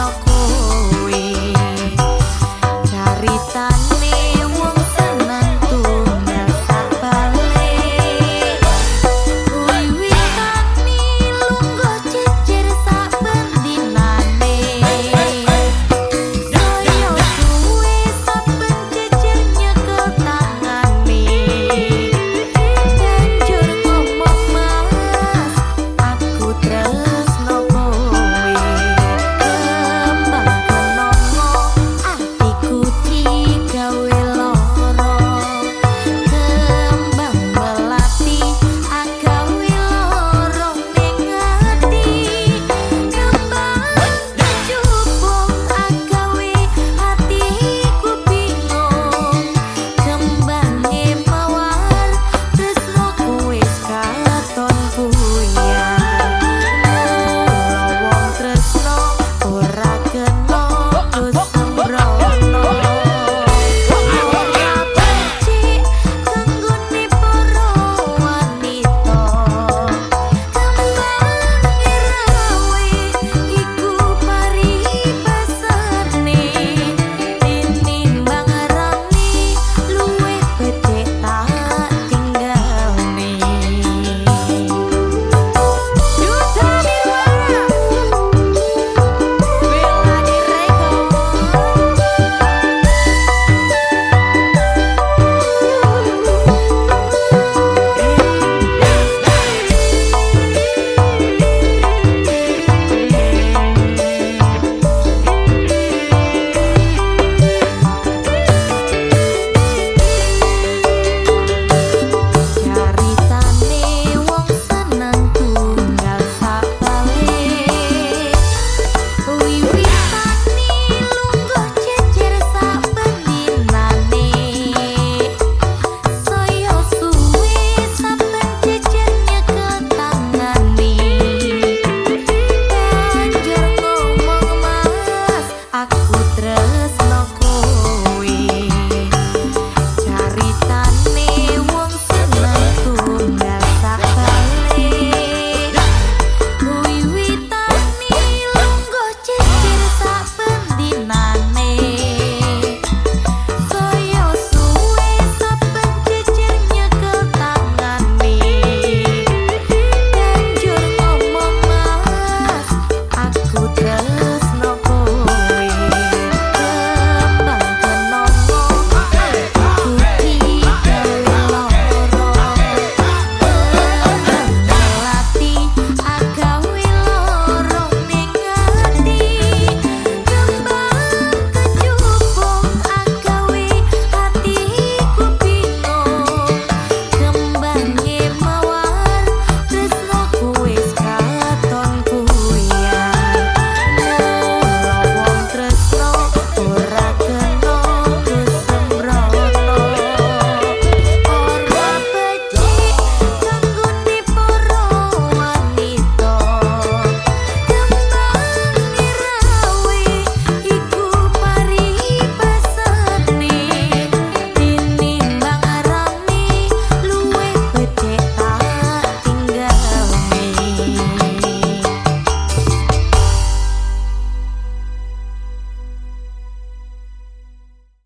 no